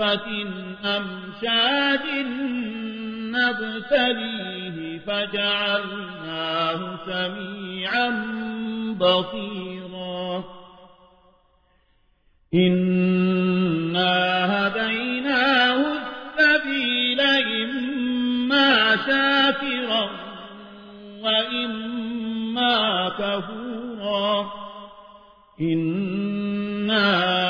نطفة أمشاج نبتليه فجعلناه سميعا بصيرا. إنا هديناه السبيل إما شاكرا وإما كفورا. إنا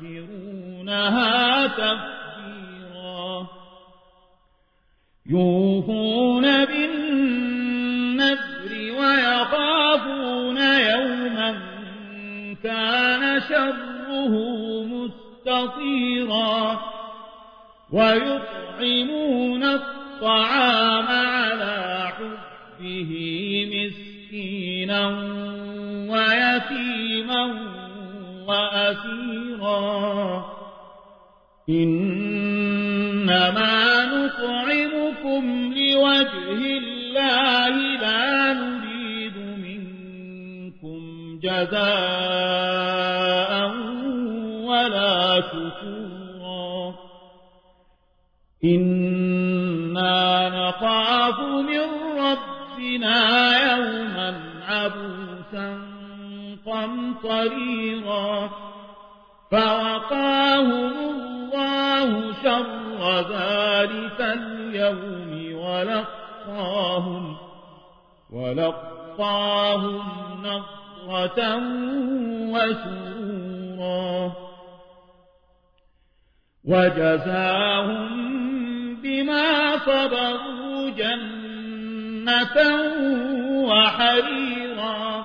يفجرونها تفجيرا. يوفون بالنذر ويخافون يوما كان شره مستطيرا. ويطعمون الطعام وأسيرا. إنما نطعمكم لوجه الله لا نريد منكم جزاء ولا شكورا. إنا نخاف من ربنا يوما عبوسا. قمطريرا فوقاهم الله شر ذلك اليوم ولقاهم ولقاهم نظرة وسرورا وجزاهم بما صبروا جنة وحريرا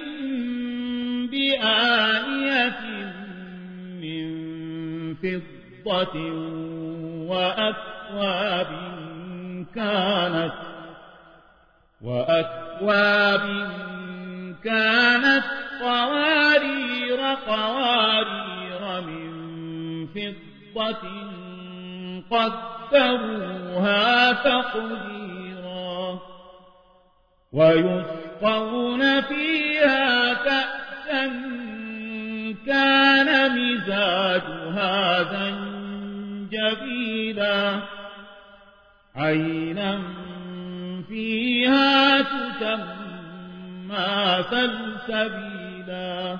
فضة وأكواب كانت وأكواب كانت قوارير قوارير من فضة قدروها تقديرا ويسقون فيها كأسا مزاجها زنجبيلا. عينا فيها تسمى سلسبيلا.